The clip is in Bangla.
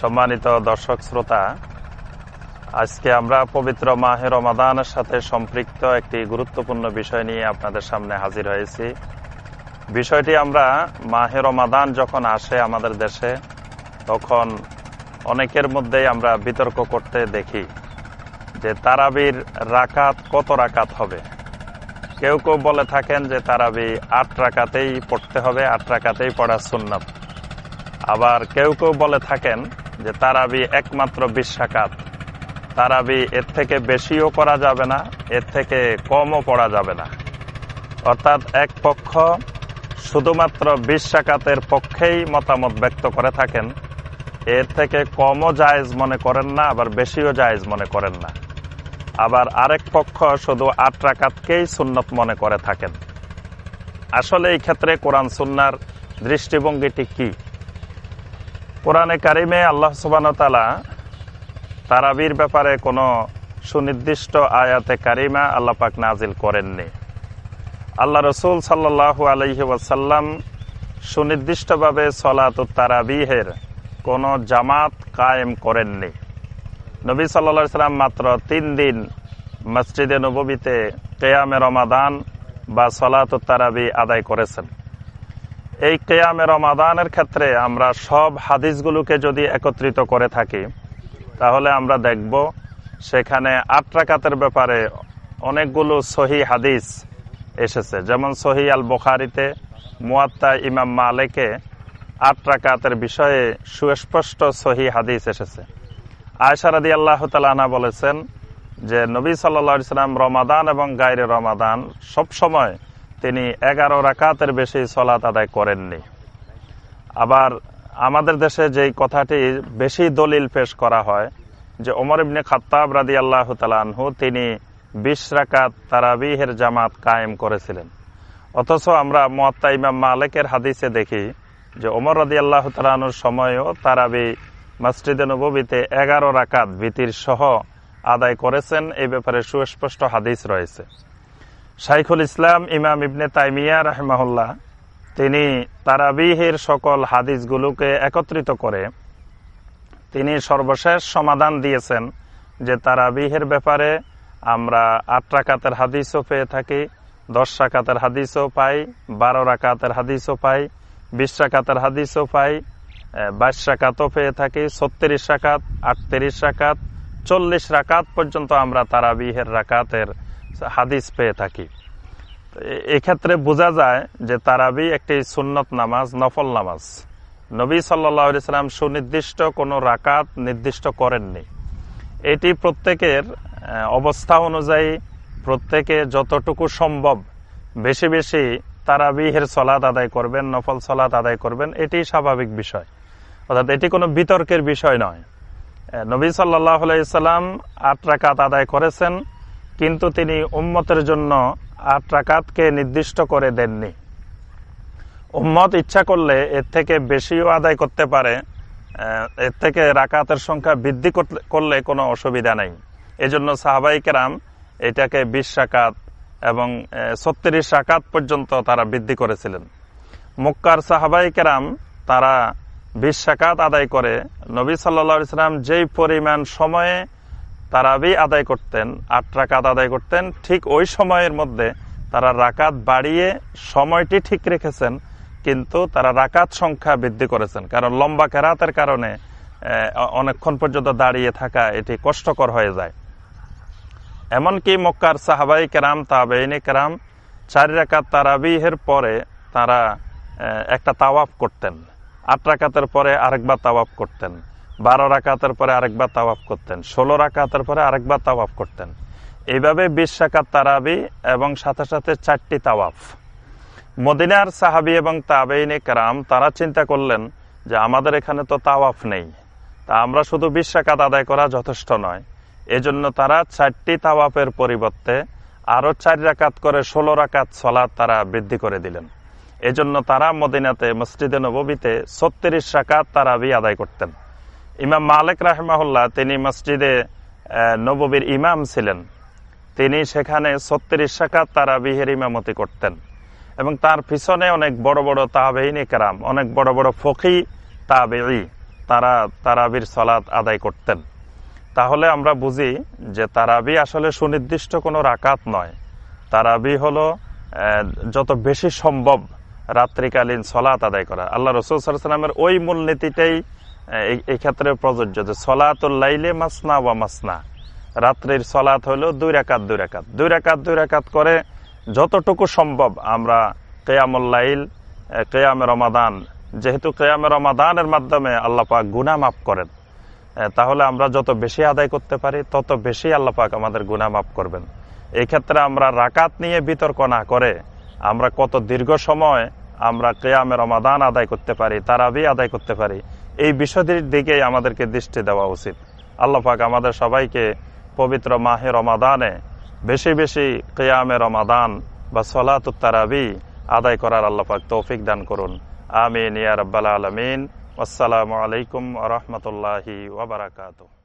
সম্মানিত দর্শক শ্রোতা, আজকে আমরা পবিত্র মাহে রমাদানের সাথে সম্পৃক্ত একটি গুরুত্বপূর্ণ বিষয় নিয়ে আপনাদের সামনে হাজির হয়েছি। বিষয়টি আমরা মাহে রমাদান যখন আসে আমাদের দেশে, তখন অনেকের মধ্যেই আমরা বিতর্ক করতে দেখি যে তারাবির রাকাত কত রাকাত হবে। কেউ কেউ বলে থাকেন যে তারাবি আট রাকাতেই পড়তে হবে, আট রাকাতেই পড়া সুন্নত। আবার কেউ কেউ বলে থাকেন যে তারাবি একমাত্র বিশ তারাবি এর থেকে বেশিও করা যাবে না, এর থেকে কমও পড়া যাবে না। অর্থাৎ এক পক্ষ শুধুমাত্র বিশ রাকাতের পক্ষেই মতামত ব্যক্ত করে থাকেন, এর থেকে কমও জায়েজ মনে করেন না, আবার বেশিও জায়েজ মনে করেন না। আবার আরেক পক্ষ শুধু আট রাকাতকেই সুন্নত মনে করে থাকেন। আসলে এই ক্ষেত্রে কোরআন সুন্নার দৃষ্টিভঙ্গিটি কি? কোরআনে কারিমে আল্লাহ সুবান তালা তারাবির ব্যাপারে কোনো সুনির্দিষ্ট আয়াতে কারিমা আল্লাহ পাক নাজিল করেননি। আল্লাহ রসুল সাল্লাহু আলহি ওয়াসাল্লাম সুনির্দিষ্টভাবে সলাত তারাবিহের কোনো জামাত কায়েম করেননি। নবী সাল্লা সাল্লাম মাত্র তিন দিন মসজিদে নবীতে কেয়ামে রমাদান বা সলাত তারাবি আদায় করেছেন। এই কেয়ামে রমাদানের ক্ষেত্রে আমরা সব হাদিসগুলোকে যদি একত্রিত করে থাকি, তাহলে আমরা দেখব সেখানে আট রাকাতের ব্যাপারে অনেকগুলো সহি হাদিস এসেছে। যেমন সহি আল বখারিতে মুয়াত্তা ইমাম মালেকে আট রাকাতের বিষয়ে সুস্পষ্ট সহি হাদিস এসেছে। আয়সারাদি আল্লাহ তালানা বলেছেন যে, নবী সাল্লা সাল্লাম রমাদান এবং গায়রে রমাদান সব সময় তিনি এগারো রাকাতের বেশি সলাত আদায় করেননি। আবার আমাদের দেশে যেই কথাটি বেশি দলিল পেশ করা হয়, যে ওমর ইবনে খাত্তাব রাদি আল্লাহ তালানহু তিনি বিশ রাকাত তারাবিহের জামাত কায়েম করেছিলেন। অথচ আমরা মোয়াত্তা ইমাম মালেকের হাদিসে দেখি যে ওমর রাদি আল্লাহ তালানুর সময়ও তারাবি মসজিদে নবীতে এগারো রাকাত ভীতির সহ আদায় করেছেন। এই ব্যাপারে সুস্পষ্ট হাদিস রয়েছে। শাইখুল ইসলাম ইমাম ইবনে তাইমিয়া রাহমাহুল্লাহ, তিনি তারাবিহের সকল হাদিসগুলোকে একত্রিত করে তিনি সর্বশেষ সমাধান দিয়েছেন যে তারাবিহের ব্যাপারে আমরা আট রাকাতের হাদিসও পেয়ে থাকি, দশ রাকাতের হাদিসও পাই, বারো রাকাতের হাদিসও পাই, বিশ রাকাতের হাদিসও পাই বাইশ রাকাতও পেয়ে থাকি, ছত্রিশ রাকাত, আটত্রিশ রাকাত, চল্লিশ রাকাত পর্যন্ত আমরা তারাবিহের রাকাতের হাদিস পেয়ে থাকি। এক্ষেত্রে বোঝা যায় যে তারাবি একটি সুন্নত নামাজ, নফল নামাজ। নবী সাল্লাম সুনির্দিষ্ট কোনো রাকাত নির্দিষ্ট করেননি। এটি প্রত্যেকের অবস্থা অনুযায়ী প্রত্যেকে যতটুকু সম্ভব বেশি বেশি তারাবিহের সলাদ আদায় করবেন, নফল সলাদ আদায় করবেন, এটি স্বাভাবিক বিষয়। অর্থাৎ এটি কোনো বিতর্কের বিষয় নয়। নবী সাল্লাহ সাল্লাম আট রাকাত আদায় করেছেন কিন্তু তিনি উম্মতের জন্য আট রাকাতকে নির্দিষ্ট করে দেননি। উম্মত ইচ্ছা করলে এর থেকে বেশিও আদায় করতে পারে এর থেকে রাকাতের সংখ্যা বৃদ্ধি করলে কোনো অসুবিধা নেই। এজন্য সাহাবাই কেরাম এটাকে বিশ রাকাত এবং ছত্রিশ রাকাত পর্যন্ত তারা বৃদ্ধি করেছিলেন। মক্কার সাহাবাই কেরাম তারা বিশ রাকাত আদায় করে। নবী সাল্লা সাল্লাম যেই পরিমাণ সময়ে তারাবি আদায় করতেন, আট রাকাত আদায় করতেন। ঠিক ওই সময়ের মধ্যে তারা রাকাত বাড়িয়ে সময়টি ঠিক রেখেছেন, কিন্তু তারা রাকাত সংখ্যা বৃদ্ধি করেছেন। কারণ লম্বা কেরাতের কারণে অনেকক্ষণ পর্যন্ত দাঁড়িয়ে থাকা এটি কষ্টকর হয়ে যায়। এমনকি মক্কার সাহাবাই কেরাম, তাবেইনে কেরাম চারি রাকাত তারাবিহের পরে তারা একটা তাওয়াফ করতেন। আট রাকাতের পরে আরেকবার তাওয়াফ করতেন। বারো রাকাতের পরে আরেকবার তাওয়াফ করতেন, ষোলো রাকাতের পরে আরেকবার তাওয়াফ করতেন। এইভাবে বিশ রাকাত তারাবি এবং সাথে সাথে চারটি তাওয়াফ। মদিনার সাহাবি এবং তাবেইনে কারাম, তারা চিন্তা করলেন যে আমাদের এখানে তো তাওয়াফ নেই। তা আমরা শুধু বিশ রাকাত আদায় করা যথেষ্ট নয়। এজন্য তারা চারটি তাওয়াফের পরিবর্তে আরও চার রাকাত করে ষোলো রাকাত সলাৎ তারা বৃদ্ধি করে দিলেন। এজন্য তারা মদিনাতে, মসজিদে নবীতে ছত্রিশ রাকাত তারাবি আদায় করতেন। ইমাম মালিক রাহমাহুল্লাহ, তিনি মসজিদে নববীর ইমাম ছিলেন। তিনি সেখানে ছত্রিশ রাকাত তারাবিহের ইমামতি করতেন। এবং তার পিছনে অনেক বড় বড় তাবেইন কেরাম, অনেক বড় বড় ফকি তাবেই তারা তারাবির সলাৎ আদায় করতেন। তাহলে আমরা বুঝি যে তারাবি আসলে সুনির্দিষ্ট কোনো রাকাত নয়। তারাবি হলো যত বেশি সম্ভব রাত্রিকালীন সলাৎ আদায় করা। আল্লাহ রসুল সাল্লামের ওই মূলনীতিটাই এই- ক্ষেত্রে প্রযোজ্য যে সলাতুল লাইলে মাসনা ওয়া মাসনা। রাত্রির সলাৎ হলো দুই রাকাত দুই রাকাত। দুই রাকাত দুই রাকাত করে যতটুকু সম্ভব আমরা কেয়ামুল লাইল আহ, কেয়ামে রমাদান যেহেতু কেয়ামে রমাদানের মাধ্যমে আল্লাহ পাক গুনাহ মাফ করেন তাহলে আমরা যত বেশি আদায় করতে পারি তত বেশি আল্লাহ পাক আমাদের গুনাহ মাফ করবেন। এই ক্ষেত্রে আমরা রাকাত নিয়ে বিতর্ক না করে আমরা কত দীর্ঘ সময় আমরা কেয়ামে রমাদান আদায় করতে পারি তারাবি আদায় করতে পারি এই বিষয়টির দিকেই আমাদেরকে দৃষ্টি দেওয়া উচিত। আল্লাহ পাক আমাদের সবাইকে পবিত্র মাহে রমাদানে বেশি বেশি কেয়ামে রমাদান বা সলাত তারাবি আদায় করার আল্লাহ পাক তৌফিক দান করুন। আমিন ইয়া আলমিন। আসসালামু আলাইকুম ওয়া রাহমাতুল্লাহি ওয়া বারাকাতুহু।